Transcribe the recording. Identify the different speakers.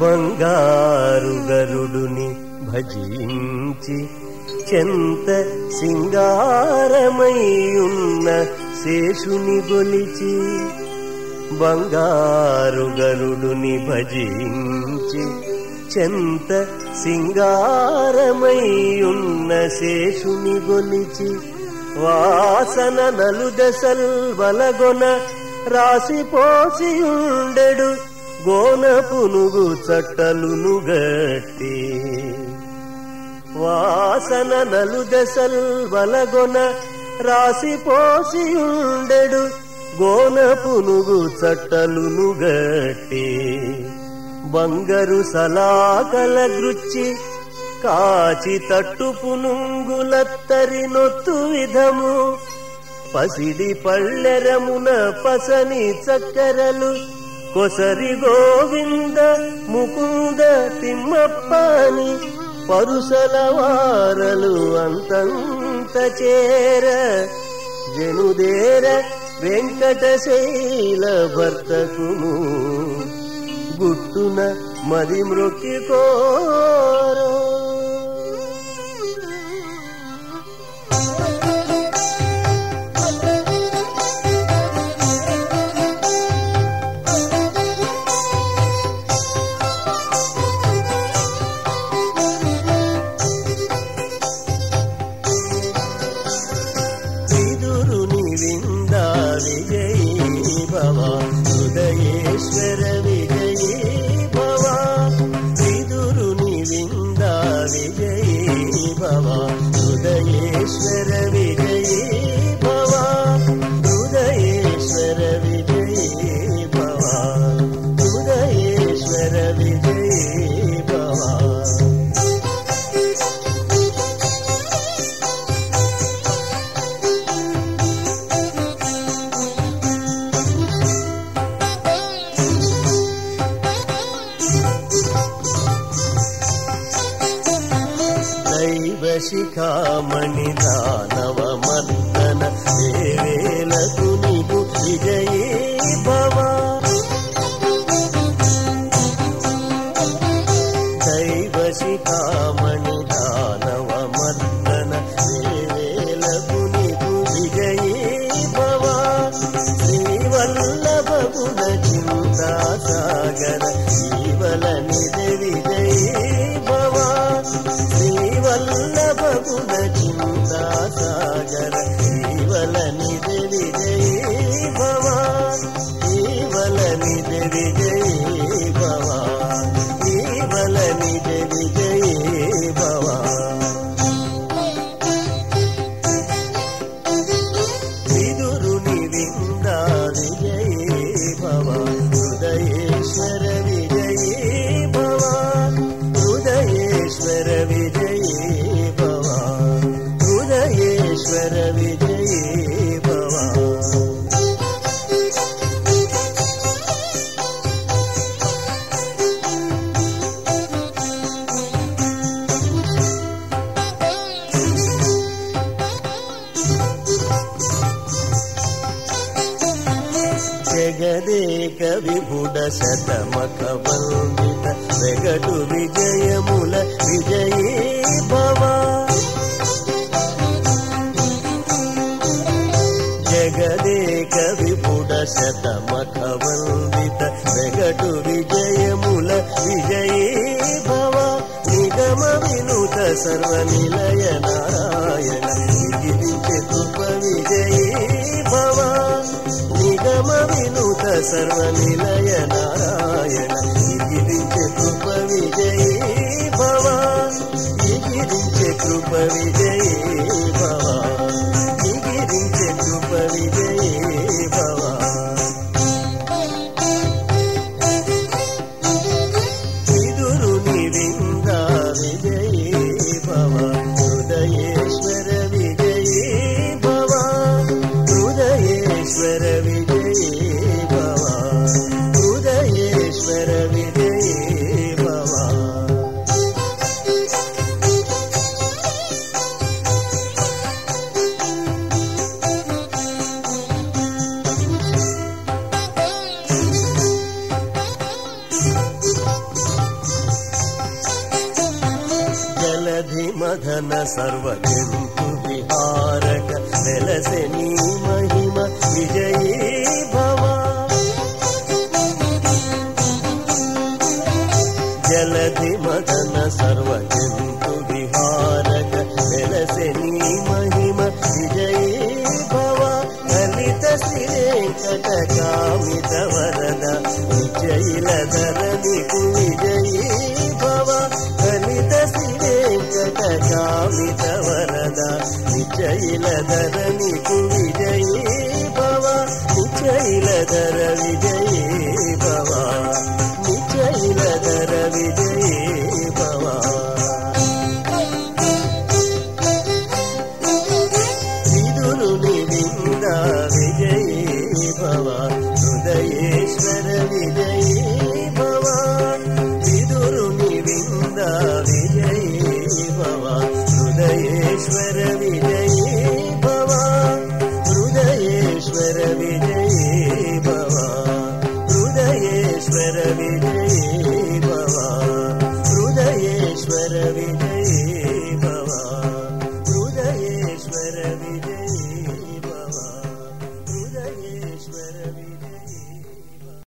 Speaker 1: బంగారు గరుడుని భజించి చెంత సింగారమయ్యున్న శేషుని గొలిచి బంగారు గరుడుని భజించి చెంత సింగారమయ్యున్న శేషుని గొలిచి వాసన నలుదశల్ వలగొన రాసిపోసి ఉండెడు గోన పునుగు చట్టలును గట్టి. వాసన నలుదశల్ వలగొన రాసిపోసి ఉండెడు గోన పునుగు చట్టలును గట్టి బంగరు సలాకల గృచ్చి కాచి తట్టు పునుంగులత్తరి నొత్తు విధము. పసిడి పళ్ళెరమున పసని చక్కరలు కొసరి గోవింద ముకుంద తిమ్మప్పని పరుసల వారలు అంతంత చేర జనుదేర వెంకటశైల భర్తకును గుట్టున మది మృక్కి కోరో. భవ హృదయేశ్వర విజయీ शिखा मणिदान। హృదయేశ్వర విజయీ భవ హృదయేశ్వర విజయీ భవ జగదేక విభుడ శతమక వందిత వెగటు విజయముల విజయే భవ. జగదేక విపుడ శతమక వందిత వెగటు విజయముల విజయే భవ. నిగమ వినుత సర్వ నిలయ నారాయణ గిరించే కృప విజయీ భవ. నిగమ వినుత సర్వ నిలయ నారాయణ மறி మదన సర్వజంతు విహారక వెలసె నీ మహిమ విజయీ భవ. జలధి మదన సర్వజంతు విహారక వెలసె నీ మహిమ విజయీ భవ. లలిత శ్రీ వెంకటకామిత వరద విజయిల ధరణి విజయీ ధరణి విజయే విజయీ భవ విజయిల ధర విజయే భవ నిచైల ధర విజయే భవ విదురుని వింద విజయీ భవ హృదయేశ్వర విజయే భవ. విదురుని వింద విజయే భవ హృదయేశ్వర